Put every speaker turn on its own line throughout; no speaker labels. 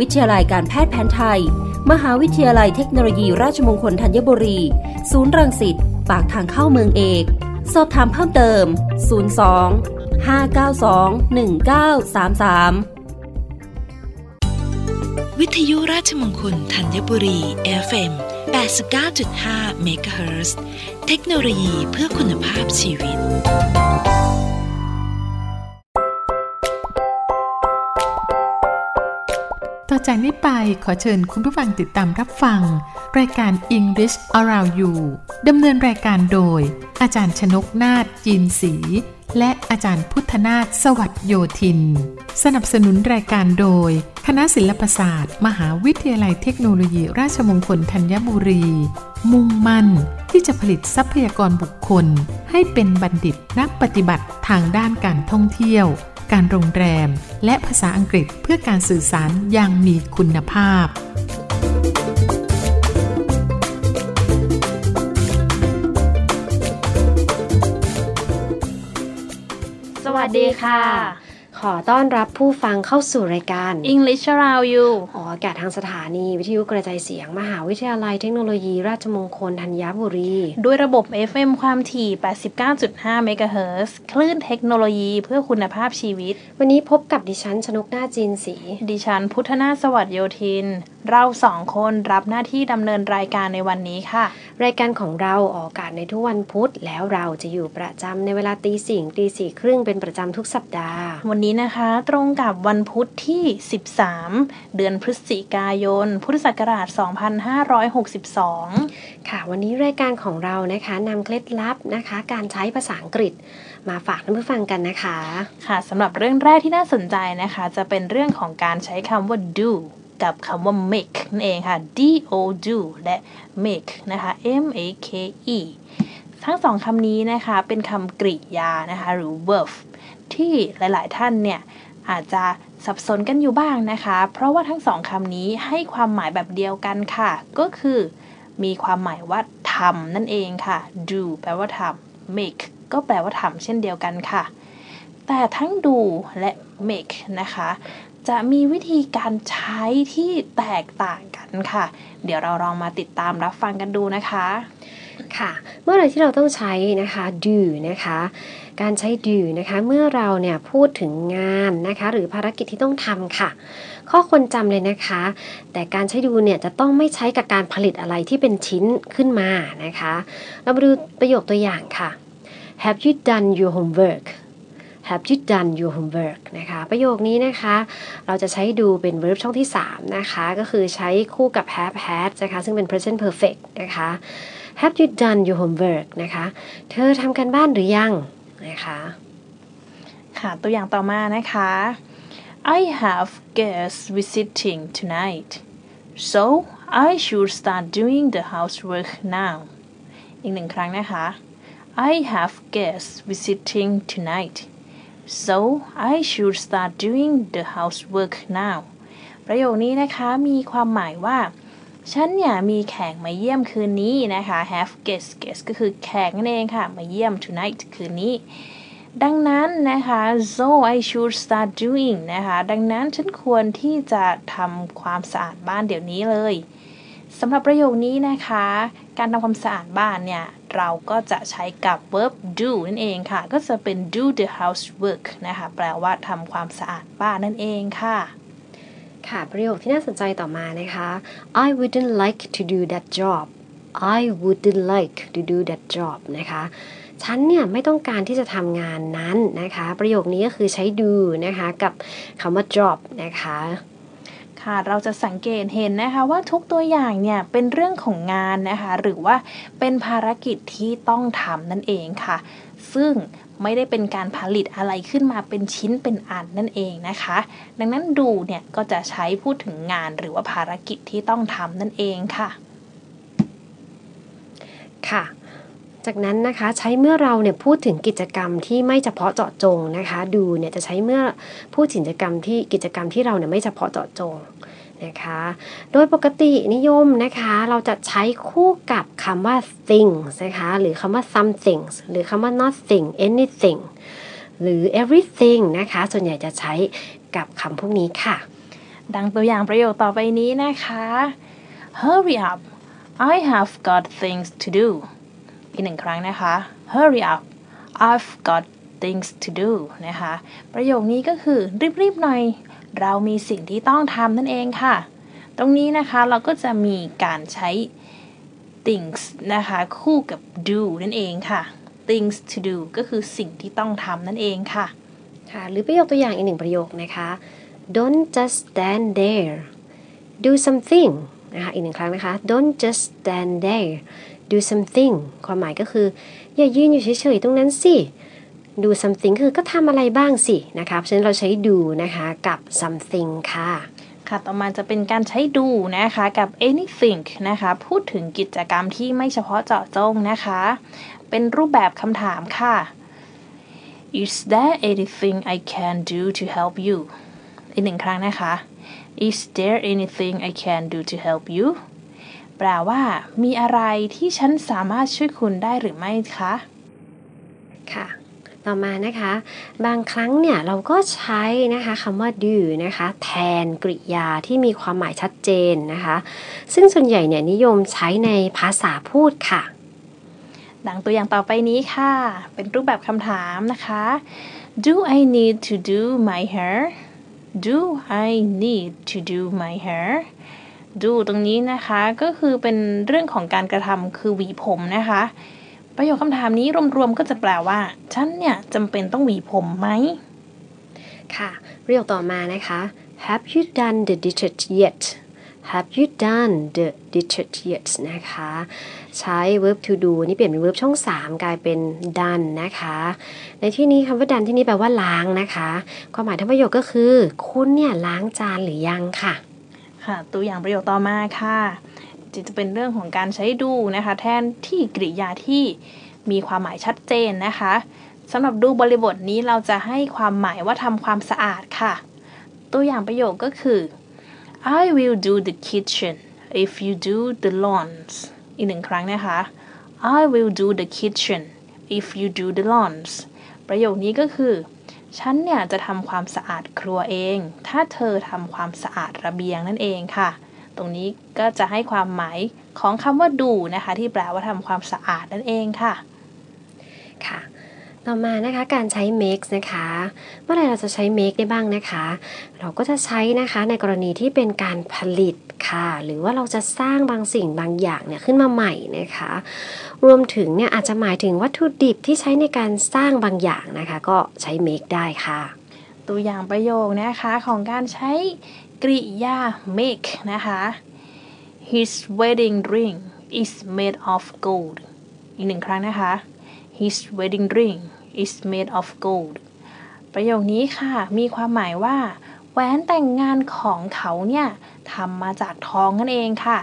วิทยาลัยการแพทย์แผนไทย มหาวิทยาลัยเทคโนโลยีราชมงคลธัญบุรี ศูนย์รังสิต ปากทางเข้าเมืองเอก สอบถามเพิ่มเติม 02 592 1933
วิทยุราชมงคลธัญบุรี FM 89.5 MHz เทคโนโลยีเพื่อคุณภาพชีวิต
จากนี้ไปขอเชิญคุณผู้ฟังติดตามรับฟัง รายการ English Around You ดำเนินรายการโดย อาจารย์ชนกนาฏจีนศรีและอาจารย์พุทธนาถสวัสดโยธิน สนับสนุนรายการโดย คณะศิลปศาสตร์ มหาวิทยาลัยเทคโนโลยี ราชมงคลธัญบุรี มุ่งมั่นที่จะผลิตทรัพยากรบุคคล ให้เป็นบัณฑิตนักปฏิบัติทางด้านการท่องเที่ยว การโรงแรม และภาษาอังกฤษเพื่อการสื่อสารอย่างมีคุณภาพ
สวัสดีค่ะ ขอต้อนรับผู้ฟังเข้าสู่รายการ
English Around You
ออกอากาศทางสถานีวิทยุกระจายเสียง มหาวิทยาลัยเทคโนโลยี ราชมงคลธัญบุรี
ด้วยระบบ FM ความถี่ 89.5 MHz คลื่นเทคโนโลยีเพื่อคุณภาพชีวิต
วันนี้พบกับดิฉันชนกหน้าจีนสี
ดิฉันพุทธนาถสวัสดโยธิน เราสองคนรับหน้าที่ดำเนินรายการในวันนี้ค่ะ
รายการของเราออกอากาศในทุกวันพุธแล้วเราจะอยู่ประจำในเวลาตีสี่ตีสี่ครึ่งเป็นประจำทุกสัปดาห์
วันนี้นะคะ ตรงกับวันพุธที่ 13 เดือนพฤศจิกายน พุทธศักราช 2562
ค่ะ วันนี้รายการของเรานะคะนำเคล็ดลับนะคะ การใช้ภาษาอังกฤษมาฝากท่านผู้ฟังกันนะคะ
ค่ะสำหรับเรื่องแรกที่น่าสนใจนะคะ จะเป็นเรื่องของการใช้คำว่า do กับคำว่า make นั่นเองค่ะ d o do และ make นะคะ m a k e ทั้งสองคำนี้นะคะเป็นคำกริยานะคะหรือ verb ที่หลาย ๆ ท่านเนี่ยอาจจะสับสนกันอยู่บ้างนะคะ เพราะว่าทั้งสองคำนี้ให้ความหมายแบบเดียวกันค่ะ ก็คือ มีความหมายว่าทำนั่นเองค่ะ do แปลว่าทำ make ก็แปลว่าทำเช่นเดียวกันค่ะ แต่ทั้ง do และ make นะคะ จะมีวิธีการใช้ที่แตกต่างกันค่ะ เดี๋ยวเราลองมาติดตามรับฟังกันดูนะคะ
ค่ะ เมื่อไรที่เราต้องใช้นะคะ do นะคะ การใช้ do นะคะ เมื่อเราเนี่ยพูดถึงงานนะคะ หรือภารกิจที่ต้องทำค่ะ ข้อควรจำเลยนะคะ แต่การใช้ do เนี่ยจะต้องไม่ใช้กับการผลิตอะไรที่เป็นชิ้นขึ้นมานะคะ เรามาดูประโยคตัวอย่างค่ะ Have you done your homework Have you done your homework นะคะ ประโยคนี้นะคะ เราจะใช้ดูเป็น verb ช่องที่ 3 นะคะ ก็คือใช้คู่กับ have had นะคะ ซึ่งเป็น present perfect นะคะ Have you done your homework นะคะ เธอทำกันบ้านหรือยัง นะคะ
ค่ะตัวอย่างต่อมานะคะ I have guests visiting tonight so I should start doing the housework now อีกหนึ่งครั้งนะคะ I have guests visiting tonight so I should start doing the housework now ประโยคนี้นะคะมีความหมายว่า ฉันเนี่ยมีแขกมาเยี่ยมคืนนี้นะคะ have guests guests ก็คือแขกนั่นเองค่ะ มาเยี่ยม tonight คืนนี้ ดังนั้นนะคะ so I should start doing นะคะ ดังนั้นฉันควรที่จะทำความสะอาดบ้านเดี๋ยวนี้เลยสำหรับประโยคนี้นะคะ การทำความสะอาดบ้านเนี่ย เราก็จะใช้กับ verb do นั่นเองค่ะ ก็จะเป็น do the housework นะคะ แปลว่าทำความสะอาดบ้านนั่นเองค่ะ
ค่ะประโยคที่น่าสนใจต่อมานะคะ I wouldn't like to do that job I wouldn't like to do that job นะคะฉันเนี่ยไม่ต้องการที่จะทำงานนั้นนะคะ ประโยคนี้ก็คือใช้ do นะคะกับคำว่า job นะคะ
ค่ะเราจะสังเกตเห็นนะคะว่าทุกตัวอย่างเนี่ยเป็นเรื่องของงานนะคะหรือว่าเป็นภารกิจที่ต้องทำนั่นเองค่ะ ซึ่ง ไม่ได้เป็นการผลิตอะไรขึ้นมาเป็นชิ้นเป็นอันนั่นเองนะคะ ดังนั้นดูเนี่ยก็จะใช้พูดถึงงานหรือว่าภารกิจที่ต้องทำนั่นเองค่ะ
ค่ะจากนั้นนะคะใช้เมื่อเราเนี่ยพูดถึงกิจกรรมที่ไม่เฉพาะเจาะจงนะคะ ดูเนี่ยจะใช้เมื่อพูดถึงกิจกรรมที่กิจกรรมที่เราเนี่ยไม่เฉพาะเจาะจง นะคะ โดยปกตินิยมนะคะ เราจะใช้คู่กับคำว่า things นะคะ หรือคำว่า something หรือคำว่า nothing anything หรือ everything นะคะ ส่วนใหญ่จะใช้กับคำพวกนี้ค่ะ
ดังตัวอย่างประโยคต่อไปนี้นะคะ Hurry up I have got things to do อีกหนึ่งครั้งนะคะ Hurry up I've got things to do นะคะ ประโยคนี้ก็คือรีบๆหน่อย เรามีสิ่งที่ต้องทำนั่นเองค่ะ ตรงนี้นะคะเราก็จะมีการใช้ things นะคะ คู่กับ do นั่นเองค่ะ things to do ก็คือสิ่งที่ต้องทำนั่นเองค่ะ
ค่ะ หรือประโยคตัวอย่างอีกหนึ่งประโยคนะคะ don't just stand there do something นะคะอีกหนึ่งครั้งนะคะ don't just stand there do something ความหมายก็คือ อย่ายืนอยู่เฉยๆตรงนั้นสิ do something คือก็ทำอะไรบ้างสินะคะเพราะฉะนั้นเราใช้ do นะคะกับ something ค่ะ
ค่ะต่อมาจะเป็นการใช้ดูนะคะกับ anything นะคะพูดถึงกิจกรรมที่ไม่เฉพาะเจาะจงนะคะ เป็นรูปแบบคำถามค่ะ Is there anything I can do to help you อีกหนึ่งครั้งนะคะ Is there anything I can do to help you แปลว่า มีอะไรที่ฉันสามารถช่วยคุณได้หรือไม่คะ
ค่ะ ต่อมานะคะ บางครั้งเนี่ยเราก็ใช้นะคะคำว่า do นะคะแทนกริยาที่มีความหมายชัดเจนนะคะ ซึ่งส่วนใหญ่เนี่ยนิยมใช้ในภาษาพูดค่ะ
ดังตัวอย่างต่อไปนี้ค่ะ เป็นรูปแบบคำถามนะคะ Do I need to do my hair Do I need to do my hair do ตรงนี้นะคะก็คือเป็นเรื่องของการกระทำคือหวีผมนะคะ ประโยคคำถามนี้รวมๆก็จะแปลว่า ฉันเนี่ยจำเป็นต้องหวีผมไหม
ค่ะประโยคต่อมานะคะ Have you done the dishes yet Have you done the dishes yet นะคะ ใช้ verb to do นี่เปลี่ยนเป็น verb ช่อง 3 กลายเป็น done นะคะ ในที่นี้คำว่า done ที่นี่แปลว่าล้างนะคะ ความหมายทั้งประโยคก็คือ คุณเนี่ยล้างจานหรือยังค่ะ
ค่ะ ตัวอย่างประโยคต่อมาค่ะ จะเป็นเรื่องของการใช้ดูนะคะ แทนที่กริยาที่มีความหมายชัดเจนนะคะสำหรับดูบริบทนี้เราจะให้ความหมายว่าทำความสะอาดค่ะ ตัวอย่างประโยคก็คือ I will do the kitchen if you do the lawns อีกหนึ่งครั้งนะคะ I will do the kitchen if you do the lawns ประโยคนี้ก็คือ ฉันเนี่ยจะทำความสะอาดครัวเอง ถ้าเธอทำความสะอาดระเบียงนั่นเองค่ะ ตรงนี้ก็จะให้ความหมายของคำว่าดูนะคะ ที่แปลว่าทำความสะอาดนั่นเองค่ะ
ค่ะ ต่อมานะคะการใช้ make นะคะ เมื่อไรเราจะใช้ make ได้บ้างนะคะ เราก็จะใช้นะคะในกรณีที่เป็นการผลิตค่ะ หรือว่าเราจะสร้างบางสิ่งบางอย่างเนี่ยขึ้นมาใหม่นะคะ รวมถึงเนี่ยอาจจะหมายถึงวัตถุดิบที่ใช้ในการสร้างบางอย่างนะคะ ก็ใช้ make ได้ค่ะ
ตัวอย่างประโยคนะคะของการใช้ กริยา make นะคะ His wedding ring is made of gold อีกหนึ่งครั้งนะคะ His wedding ring is made of gold ประโยคนี้ค่ะ มีความหมายว่า แหวนแต่งงานของเขาเนี่ยทำมาจากทองนั่นเองค่ะ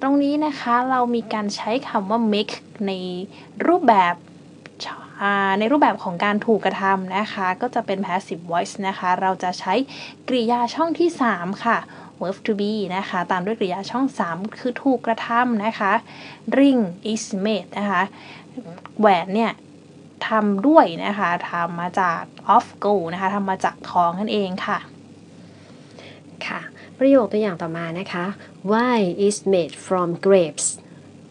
ตรงนี้นะคะเรามีการใช้คำว่า make ในรูปแบบ ในรูปแบบของการถูกกระทำนะคะ ก็จะเป็น passive voice นะคะ เราจะใช้กริยาช่องที่ 3 ค่ะ verb to be นะคะ ตามด้วยกริยาช่อง 3 คือถูกกระทำนะคะ ring is made นะคะ แหวนเนี่ยทำด้วยนะคะทำมาจาก of gold นะคะทำมาจากทองนั่นเองค่ะ
ค่ะ ประโยคตัวอย่างต่อมานะคะ wine is made from grapes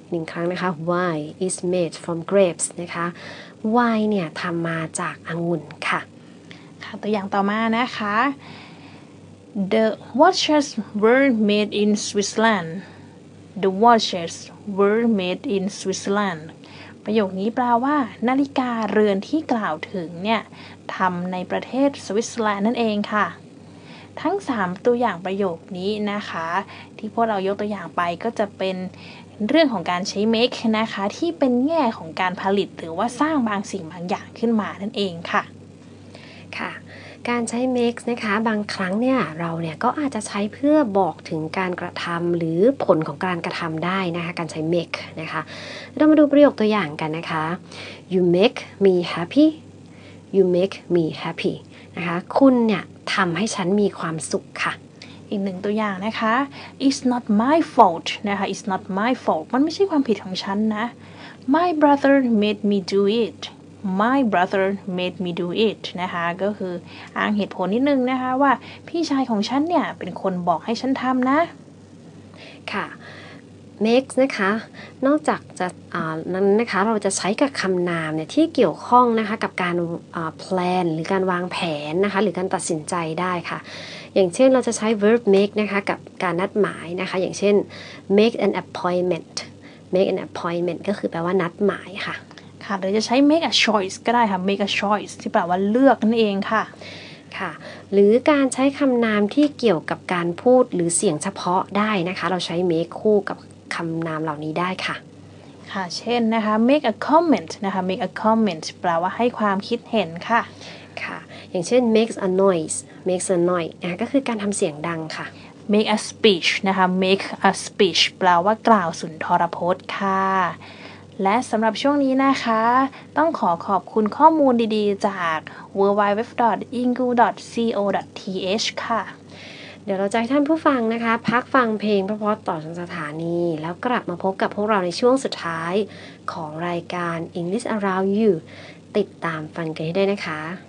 หนึ่งครั้งนะคะ wine is made from grapes นะคะ wine เนี่ยทำมาจากองุ่นค่ะ
ค่ะตัวอย่างต่อมานะคะ the watches were made in Switzerland the watches were made in Switzerland ประโยคนี้แปลว่า นาฬิกาเรือนที่กล่าวถึงเนี่ยทำในประเทศสวิตเซอร์แลนด์นั่นเองค่ะ ทั้ง 3 ตัวอย่างประโยคนี้นะคะ ที่พวกเรายกตัวอย่างไปก็จะเป็น เรื่องของการใช้ make นะคะที่เป็นแง่ของการผลิตหรือว่าสร้างบางสิ่งบางอย่างขึ้นมานั่นเองค่ะ
ค่ะการใช้ make นะคะบางครั้งเนี่ยเราเนี่ยก็อาจจะใช้เพื่อบอกถึงการกระทำหรือผลของการกระทำได้นะคะการใช้ make นะคะเรามาดูประโยคตัวอย่างกันนะคะ you make me happy you make me happy นะคะคุณเนี่ยทำให้ฉันมีความสุขค่ะ
อีกหนึ่งตัวอย่างนะคะ it's not my fault นะคะ it's not my fault มันไม่ใช่ความผิดของฉันนะ my brother made me do it my brother made me do it นะคะ ก็คืออ้างเหตุผลนิดนึงนะคะว่าพี่ชายของฉันเนี่ย เป็นคนบอกให้ฉันทำนะ
ค่ะ make นะคะ นอกจากจะนั้นนะคะ เราจะใช้กับคำนามเนี่ยที่เกี่ยวข้องนะคะกับการ plan หรือการวางแผนนะคะ หรือการตัดสินใจได้ค่ะ อย่างเช่นเราจะใช้ verb make นะคะกับการนัดหมายนะคะ อย่างเช่น make an appointment make an appointment ก็คือแปลว่านัดหมายค่ะ
ค่ะ หรือจะใช้ make a choice ก็ได้ค่ะ make a choice ที่แปลว่าเลือกนั่นเองค่ะ
ค่ะ หรือการใช้คำนามที่เกี่ยวกับการพูดหรือเสียงเฉพาะได้นะคะ เราใช้ make คู่กับคำนามเหล่านี้ได้ค่ะ
ค่ะ เช่นนะคะ make a comment นะคะ make a comment แปลว่าให้ความคิดเห็นค่ะ
ค่ะ อย่างเช่น makes a noise makes a noise นะคะก็คือการทำเสียงดังค่ะ
make a speech นะคะ make a speech แปลว่ากล่าวสุนทรพจน์ค่ะ และสำหรับช่วงนี้นะคะ ต้องขอขอบคุณข้อมูลดีๆ จาก w w w i n g u c o t h ค่ะ
เดี๋ยวเราจะให้ท่านผู้ฟังนะคะ พักฟังเพลงเพราะๆต่อจากสถานี แล้วกลับมาพบกับพวกเราในช่วงสุดท้ายของรายการ English Around You ติดตามฟังกันให้ได้นะคะ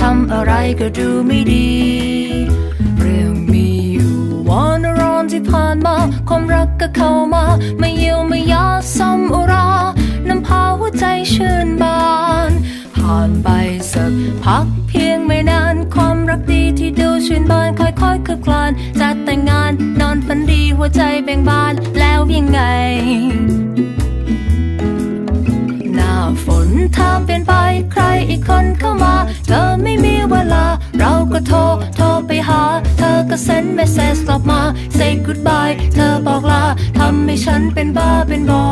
ทำอะไรก็ดูไม่ดี เรื่องมีอยู่วันร้อนที่ผ่านมา ความรักก็เข้ามา ไม่เยียวไม่ยาซ้ำอุรา น้ำพาหัวใจชื่นบาน ผ่านไปสักพักเพียงไม่นาน ความรักดีที่ดูชื่นบานค่อยๆคืบคลานจะแต่งงานนอนฝันดีหัวใจแบ่งบานแล้วยังไง ฝนถ้าเปลี่ยนไปใครอีกคนเข้ามา เธอไม่มีเวลา เราก็โทร โทรไปหา เธอก็เซ็นเมสเซจกลับมา say goodbye เธอบอกลาทำให้ฉันเป็นบ้าเป็นบอ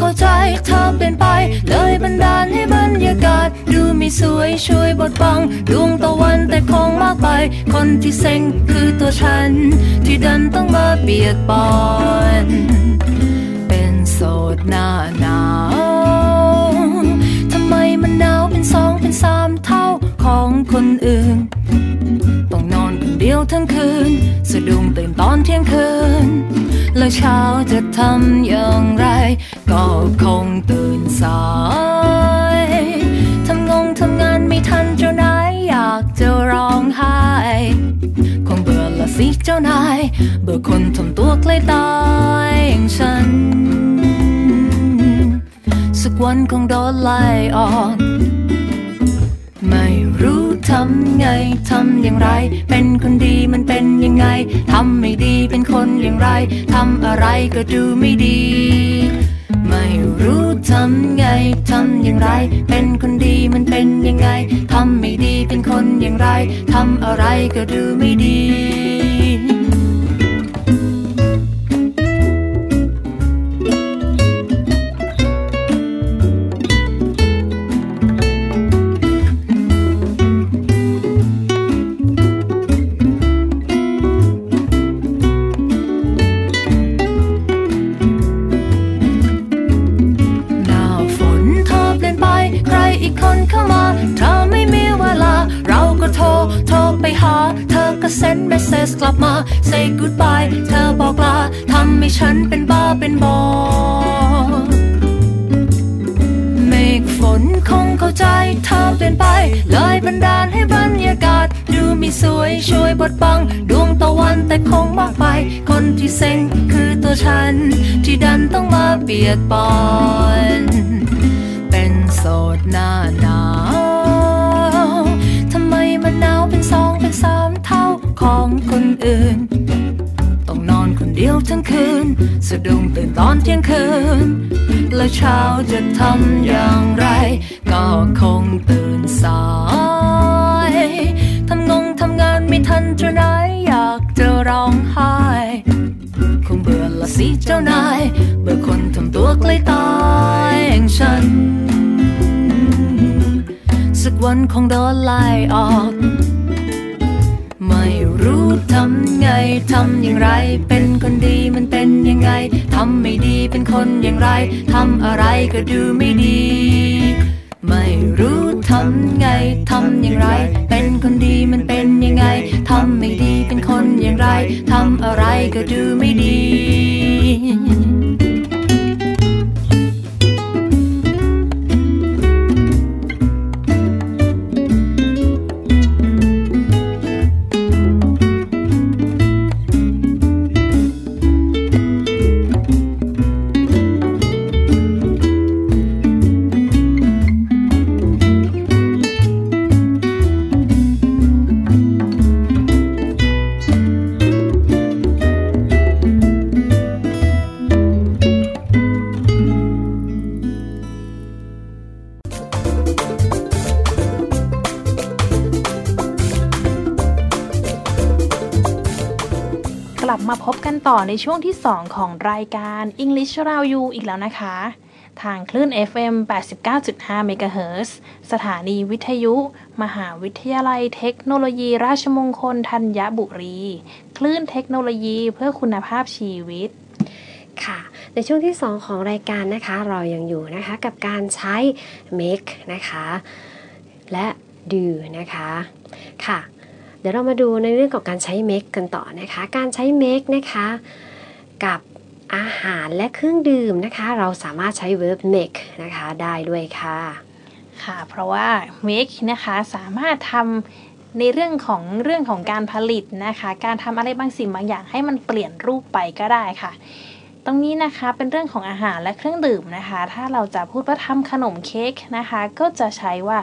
เข้าใจเธอเปลี่ยนไป เลยบันดาลให้บรรยากาศ ดูไม่สวยช่วยบดบัง ดวงตะวันแต่คงมากไป คนที่เซ็งคือตัวฉัน ที่ดันต้องมาเบียดบอน เป็นโสดหน้าหนาวทำไมมันหนาวเป็นสองเป็นสามเท่าของคนอื่น ดียวทั้งคืน สะดุ้งตื่นตอนเที่ยงคืน แล้วเช้าจะทำอย่างไร ก็คงตื่นสายทำงงทำงานไม่ทันเจ้านายอยากจะร้องไห้คงเบื่อละสิเจ้านาย เบื่อคนทำตัวใกล้ตายอย่างฉัน สักวันคงโดนไล่ออก ไม่รู้ ทำไงทำอย่างไร เป็นคนดีมันเป็นยังไง ทำไม่ดีเป็นคนอย่างไร ทำอะไรก็ดูไม่ดี ไม่รู้ทำไงทำอย่างไร เป็นคนดีมันเป็นยังไง ทำไม่ดีเป็นคนอย่างไร ทำอะไรก็ดูไม่ดี สกลับมา say goodbye เธอบอกลาทำให้ฉันเป็นบ้าเป็นบอเมฆฝนคงเข้าใจเธอเปลี่ยนไป เลยบันดาลให้บรรยากาศ ดูม่สวยช่วยบดบัง ดวงตะวันแต่คงมากไป คนที่เซ็งคือตัวฉัน ที่ดันต้องมาเบียดบอน เป็นโสดหน้าหนาว ของคนอื่น ต้องนอนคนเดียวทั้งคืน สะดุ้งตื่นตอนเที่ยงคืน แล้วเช้าจะทำอย่างไร ก็คงตื่นสายทำงงทำงานไม่ทันเจ้านายอยากจะร้องไห้คงเบื่อละสิเจ้านาย เบื่อคนทำตัวใกล้ตายอย่างฉัน สักวันคงโดนไล่ออก รู้ทำไงทำอย่างไร เป็นคนดีมันเป็นยังไงทำไม่ดีเป็นคนอย่างไรทำอะไรก็ดูไม่ดี ไม่รู้ทำไงทำอย่างไร เป็นคนดีมันเป็นยังไงทำไม่ดีเป็นคนอย่างไรทำอะไรก็ดูไม่ดี
มาพบกันต่อในช่วงที่ 2 ของรายการ English Around You อีกแล้วนะคะ ทางคลื่น FM 89.5 MHz สถานีวิทยุ มหาวิทยาลัยเทคโนโลยี ราชมงคลธัญบุรี คลื่นเทคโนโลยีเพื่อคุณภาพชีวิต
ค่ะในช่วงที่ 2 ของรายการนะคะ เรายังอยู่นะคะกับการใช้ make นะคะ และ do นะคะ ค่ะ ดี๋ยวเรามาดูในเรื่องของการใช้ make กันต่อนะคะ การใช้ make นะคะกับอาหารและเครื่องดื่มนะคะ เราสามารถใช้ verb make นะคะได้ด้วยค่ะ
ค่ะ เพราะว่า make นะคะสามารถทำในเรื่องของเรื่องของการผลิตนะคะ การทำอะไรบางสิ่งบางอย่างให้มันเปลี่ยนรูปไปก็ได้ค่ะ ตรงนี้นะคะเป็นเรื่องของอาหารและเครื่องดื่มนะคะ ถ้าเราจะพูดว่าทำขนมเค้กนะคะ ก็จะใช้ว่า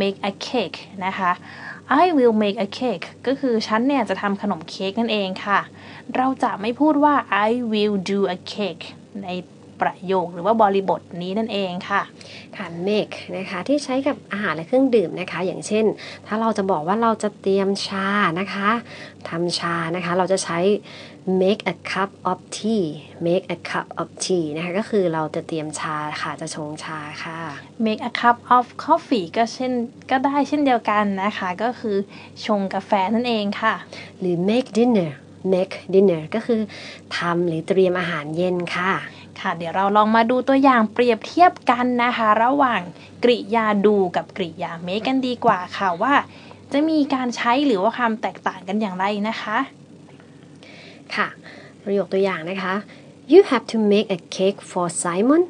make a cake นะคะ I will make a cake ก็คือฉันเนี่ยจะทำขนมเค้กนั่นเองค่ะ เราจะไม่พูดว่า I will do a cake ในประโยคหรือว่าบริบทนี้นั่นเองค่ะ
ค่ะ make นะคะที่ใช้กับอาหารและเครื่องดื่มนะคะ อย่างเช่น ถ้าเราจะบอกว่าเราจะเตรียมชานะคะทำชานะคะ เราจะใช้ make a cup of tea make a cup of tea นะคะก็คือเราจะเตรียมชาค่ะจะชงชาค่ะ
make a cup of coffee ก็เช่นก็ได้เช่นเดียวกันนะคะ ก็คือชงกาแฟนั่นเองค่ะ
หรือ make dinner make dinner ก็คือทำหรือเตรียมอาหารเย็นค่ะ
ค่ะ เดี๋ยวเราลองมาดูตัวอย่างเปรียบเทียบกันนะคะ ระหว่างกริยาดูกับกริยา make กันดีกว่าค่ะว่า จะมีการใช้หรือว่าคำแตกต่างกันอย่างไรนะคะ
ค่ะ ประโยคตัวอย่างนะคะ you have to make a cake for Simon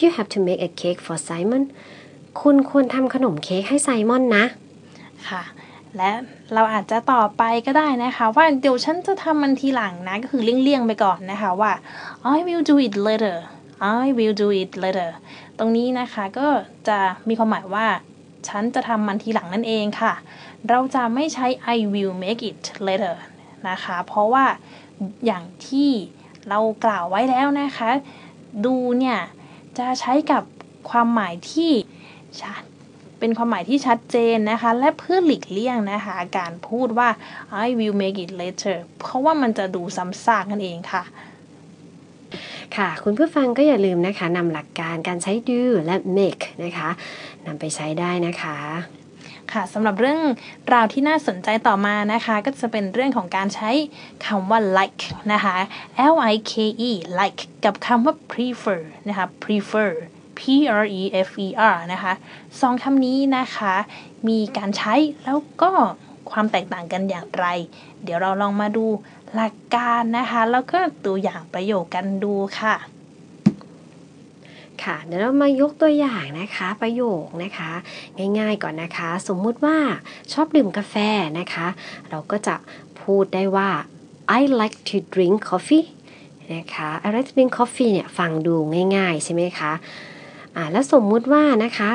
you have to make a cake for Simon คุณควรทำขนมเค้กให้ไซมอนนะ
ค่ะ และเราอาจจะต่อไปก็ได้นะคะ ว่าเดี๋ยวฉันจะทำมันทีหลังนะ ก็คือเลี่ยงๆไปก่อนนะคะว่า I will do it later I will do it later ตรงนี้นะคะก็จะมีความหมายว่า ฉันจะทำมันทีหลังนั่นเองค่ะ เราจะไม่ใช้ I will make it later นะคะ เพราะว่าอย่างที่เรากล่าวไว้แล้วนะคะ ดูเนี่ยจะใช้กับความหมายที่ชัดเป็นความหมายที่ชัดเจนนะคะ และเพื่อหลีกเลี่ยงนะคะ การพูดว่า I will make it later เพราะว่ามันจะดูซ้ำซากนั่นเองค่ะ
ค่ะ คุณผู้ฟังก็อย่าลืมนะคะนำหลักการการใช้ do และ make นะคะนำไปใช้ได้นะคะ
ค่ะสำหรับเรื่องราวที่น่าสนใจต่อมานะคะ ก็จะเป็นเรื่องของการใช้คำว่า like นะคะ L I K E like กับคำว่า prefer นะคะ prefer P R E F E R นะคะสองคำนี้นะคะ มีการใช้แล้วก็ความแตกต่างกันอย่างไร เดี๋ยวเราลองมาดูหลักการนะคะ แล้วก็ตัวอย่างประโยคกันดูค่ะ
ค่ะเดี๋ยวเรามายกตัวอย่างนะคะประโยคนะคะ ง่ายๆก่อนนะคะ สมมุติว่าชอบดื่มกาแฟนะคะ เราก็จะพูดได้ว่า I like to drink coffee นะคะ I like to drink coffee เนี่ยฟังดูง่ายๆใช่ไหมคะอ่าแล้วสมมุติว่านะคะ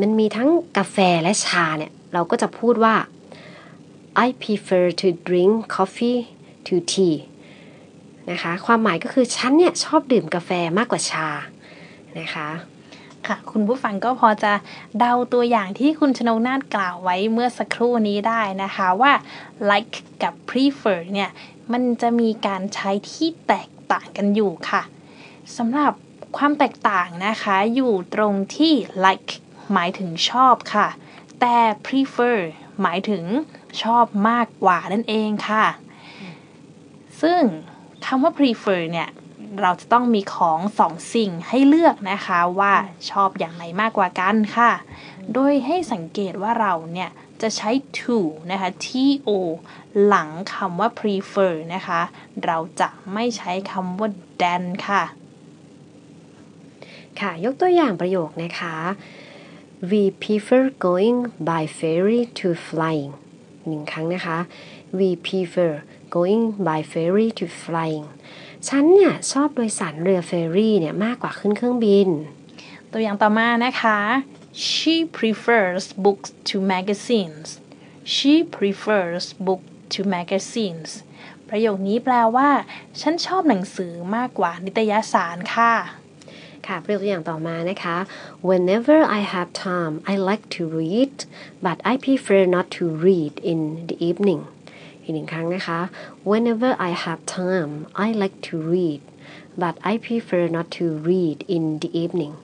มันมีทั้งกาแฟและชาเนี่ยเราก็จะพูดว่า I prefer to drink coffee to tea นะคะความหมายก็คือฉันเนี่ยชอบดื่มกาแฟมากกว่าชา นะคะ
ค่ะคุณผู้ฟังก็พอจะเดาตัวอย่างที่คุณชนกนาฏกล่าวไว้เมื่อสักครู่นี้ได้นะคะว่า like กับ prefer เนี่ย มันจะมีการใช้ที่แตกต่างกันอยู่ค่ะสำหรับความแตกต่างนะคะอยู่ตรงที่ like หมายถึงชอบค่ะ แต่ prefer หมายถึงชอบมากกว่านั่นเองค่ะ ซึ่งคำว่า prefer เนี่ย เราจะต้องมีของสองสิ่งให้เลือกนะคะว่าชอบอย่างไหนมากกว่ากันค่ะ โดยให้สังเกตว่าเราเนี่ยจะใช้ to นะคะ to หลังคำว่า prefer นะคะ เราจะไม่ใช้คำว่า than ค่ะ
ค่ะ ยกตัวอย่างประโยคนะคะ we prefer going by ferry to flying หนึ่งครั้งนะคะ we prefer going by ferry to flying ฉันเนี่ยชอบโดยสารเรือเฟอร์รี่เนี่ยมากกว่าขึ้นเครื่องบิน
ตัวอย่างต่อมานะคะ she prefers books to magazines she prefers book to magazines ประโยคนี้แปลว่า ฉันชอบหนังสือมากกว่านิตยสารค่ะ
ค่ะประโยคตัวอย่างต่อมานะคะ whenever I have time I like to read but I prefer not to read in the evening อีกหนึ่งครั้งนะคะ whenever I have time I like to read but I prefer not to read in the evening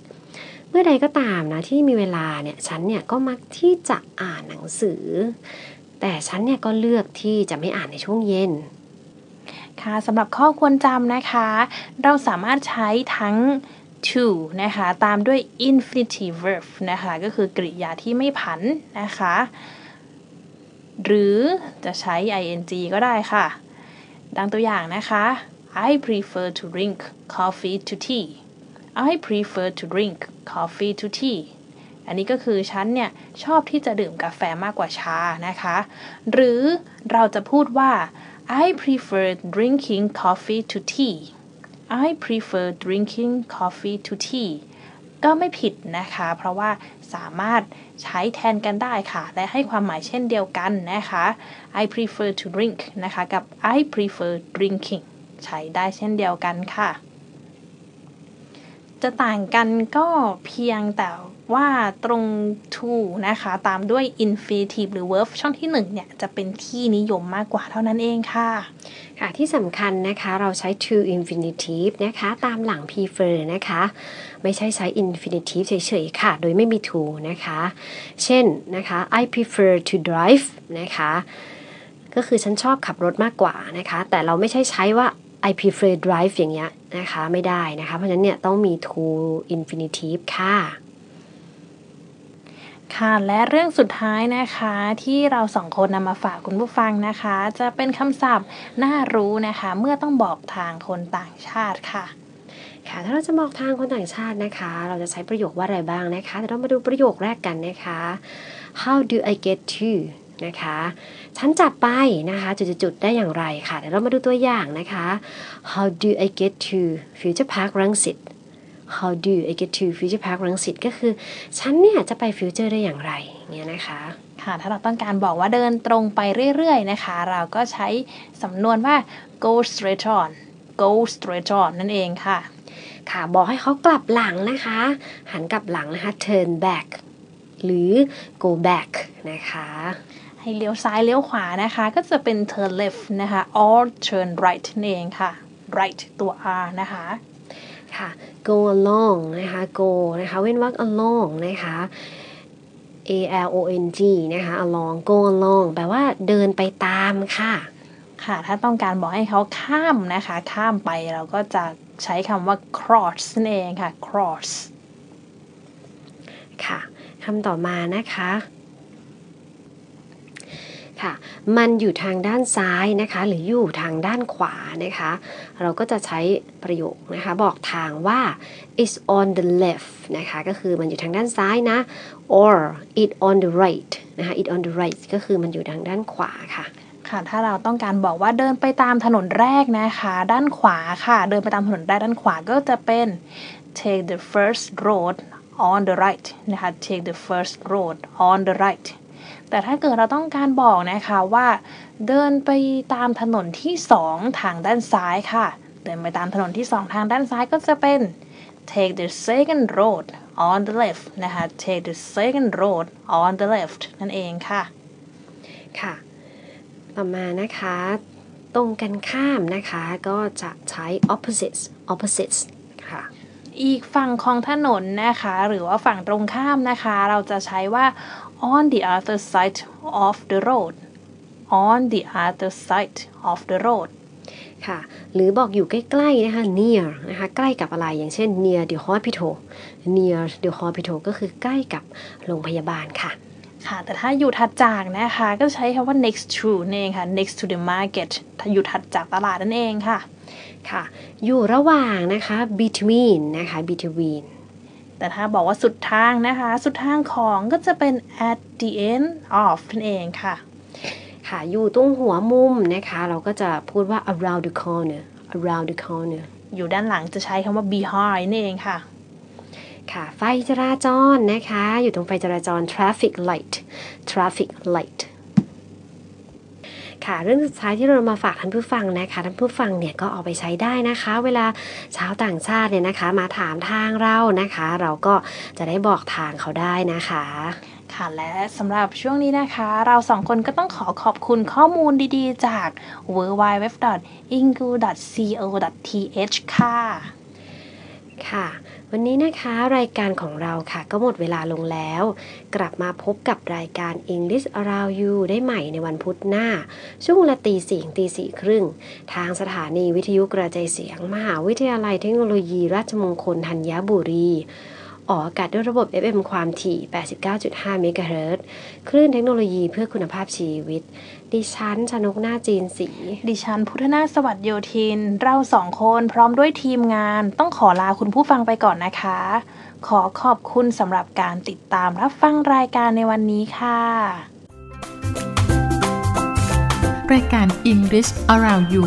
เมื่อใดก็ตามนะที่มีเวลาเนี่ย ฉันเนี่ยก็มักที่จะอ่านหนังสือ แต่ฉันเนี่ยก็เลือกที่จะไม่อ่านในช่วงเย็น
ค่ะสำหรับข้อควรจำนะคะ เราสามารถใช้ทั้ง to นะคะ ตามด้วย infinitive verb นะคะ ก็คือกริยาที่ไม่ผันนะคะ หรือจะใช้ ing ก็ได้ค่ะ ดังตัวอย่างนะคะ I prefer to drink coffee to tea I prefer to drink coffee to tea อันนี้ก็คือฉันเนี่ยชอบที่จะดื่มกาแฟมากกว่าชานะคะ หรือเราจะพูดว่า I prefer drinking coffee to tea I prefer drinking coffee to tea ก็ไม่ผิดนะคะ เพราะว่าสามารถใช้แทนกันได้ค่ะ และให้ความหมายเช่นเดียวกันนะคะ I prefer to drink นะคะกับ I prefer drinking ใช้ได้เช่นเดียวกันค่ะ จะต่างกันก็เพียงแต่ว่าตรง to นะคะ ตามด้วย infinitive หรือ verb ช่องที่ 1 เนี่ย จะเป็นที่นิยมมากกว่าเท่านั้นเองค่ะ
ค่ะที่สำคัญนะคะเราใช้ to infinitive นะคะตามหลัง prefer นะคะ ไม่ใช่ใช้ infinitive เฉยๆค่ะ โดยไม่มี to นะคะ เช่นนะคะ I prefer to drive นะคะ ก็คือฉันชอบขับรถมากกว่านะคะ แต่เราไม่ใช่ใช้ว่า I prefer drive อย่างเงี้ยนะคะ ไม่ได้นะคะ เพราะฉะนั้นเนี่ยต้องมี to infinitive ค่ะ
ค่ะ และเรื่องสุดท้ายนะคะ ที่เราสองคนนำมาฝากคุณผู้ฟังนะคะ จะเป็นคำศัพท์น่ารู้นะคะ เมื่อต้องบอกทางคนต่างชาติค่ะ
ค่ะถ้าเราจะบอกทางคนต่างชาตินะคะ เราจะใช้ประโยคว่าอะไรบ้างนะคะเดี๋ยวเรามาดูประโยคแรกกันนะคะ how do I get to นะคะ ฉันจะไปนะคะ จุดๆได้อย่างไรค่ะเดี๋ยวเรามาดูตัวอย่างนะคะ how do I get to Future Park รังสิต how do I get to Future Park รังสิตก็คือ ฉันเนี่ยจะไปฟิวเจอร์ได้อย่างไรเงี้ยนะคะ
ค่ะถ้าเราต้องการบอกว่าเดินตรงไปเรื่อยๆนะคะ เราก็ใช้สำนวนว่า go straight on go straight on นั่นเองค่ะ
ค่ะบอกให้เขากลับหลังนะคะ หันกลับหลังนะคะ turn back หรือ go back นะคะ
ให้เลี้ยวซ้ายเลี้ยวขวานะคะ ก็จะเป็น turn left นะคะ or turn right นั่นเองค่ะ right ตัว r นะคะ
ค่ะ go along นะคะ go นะคะ เว้นวรรค along นะคะ a l o n g นะคะ along go along แปลว่าเดินไปตามค่ะ
ค่ะ ถ้าต้องการบอกให้เขาข้ามนะคะ ข้ามไปเราก็จะใช้คำว่า cross นั่นเองค่ะ cross
ค่ะคำต่อมานะคะ ค่ะ มันอยู่ทางด้านซ้ายนะคะ หรืออยู่ทางด้านขวานะคะ เราก็จะใช้ประโยคนะคะ บอกทางว่า it's on the left นะคะ ก็คือมันอยู่ทางด้านซ้ายนะ or it on the right นะคะ it on the right ก็คือมันอยู่ทางด้านขวาค่ะ
ค่ะถ้าเราต้องการบอกว่าเดินไปตามถนนแรกนะคะ ด้านขวาค่ะ เดินไปตามถนนแรกด้านขวาก็จะเป็น take the first road on the right นะคะ take the first road on the right แต่ถ้าเกิดเราต้องการบอกนะคะว่า เดินไปตามถนนที่สองทางด้านซ้ายค่ะ เดินไปตามถนนที่สองทางด้านซ้ายก็จะเป็น take the second road on the left นะคะ take the second road on the left นั่นเองค่ะ
ค่ะ ต่อมานะคะ ตรงกันข้ามนะคะ ก็จะใช้ opposites opposites ค่ะ
อีกฝั่งของถนนนะคะ หรือว่าฝั่งตรงข้ามนะคะ เราจะใช้ว่า on the other side of the road on the other side of the road
ค่ะ หรือบอกอยู่ใกล้ๆนะคะ near นะคะ ใกล้กับอะไร อย่างเช่น near the hospital near the hospital ก็คือใกล้กับโรงพยาบาลค่ะ
ค่ะ แต่ถ้าอยู่ถัดจากนะคะ ก็ใช้คำว่า next to นั่นเองค่ะ next to the market ถ้าอยู่ถัดจากตลาดนั่นเองค่ะ
ค่ะ อยู่ระหว่างนะคะ between นะคะ between
แต่ถ้าบอกว่าสุดทางนะคะ สุดทางของก็จะเป็น at the end of นั่นเองค่ะ
ค่ะอยู่ตรงหัวมุมนะคะ เราก็จะพูดว่า around the corner around the corner
อยู่ด้านหลังจะใช้คำว่า behind นั่นเองค่ะ
ค่ะ ไฟจราจรนะคะ อยู่ตรงไฟจราจร traffic light traffic light ค่ะ เรื่องสุดท้ายที่เรามาฝากท่านผู้ฟังนะคะท่านผู้ฟังเนี่ยก็เอาไปใช้ได้นะคะ เวลาชาวต่างชาติเนี่ยนะคะ มาถามทางเรานะคะ เราก็จะได้บอกทางเขาได้นะคะ
ค่ะและสำหรับช่วงนี้นะคะ เราสองคนก็ต้องขอขอบคุณข้อมูลดีๆ จาก w w w i n g u c o th ค่ะ
ค่ะ วันนี้นะคะรายการของเราค่ะก็หมดเวลาลงแล้ว กลับมาพบกับรายการ English Around You ได้ใหม่ในวันพุธหน้า ช่วงละตีสี่ตีสี่ครึ่ง ทางสถานีวิทยุกระจายเสียง มหาวิทยาลัยเทคโนโลยีราชมงคลธัญบุรี ออกอากาศด้วยระบบ FM ความถี่ 89.5 เมกะเฮิรตซ์คลื่นเทคโนโลยีเพื่อคุณภาพชีวิต ดิฉันชนกหน้าจีนสี
ดิฉันพุทธนาสวัสดโยธิน เราสองคนพร้อมด้วยทีมงาน ต้องขอลาคุณผู้ฟังไปก่อนนะคะ ขอขอบคุณสำหรับการติดตามรับฟังรายการในวันนี้ค่ะ
รายการ English Around You